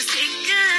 just ain't.